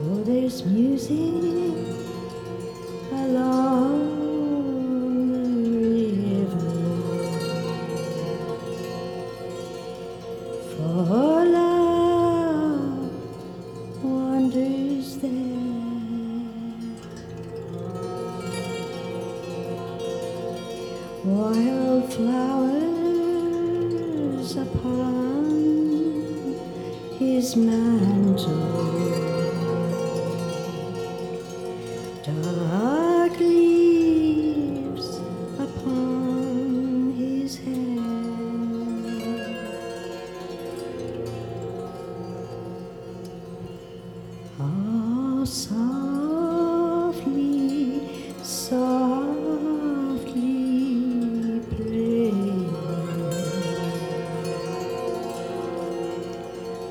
Oh, there's music along the river. For love wanders there. wildflowers flowers upon his mantle. Dark leaves upon his head.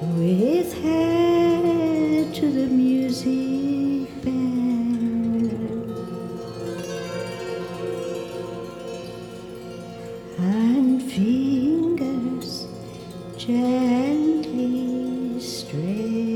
with head to the music band and fingers gently straying.